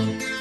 Bye.